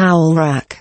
towel rack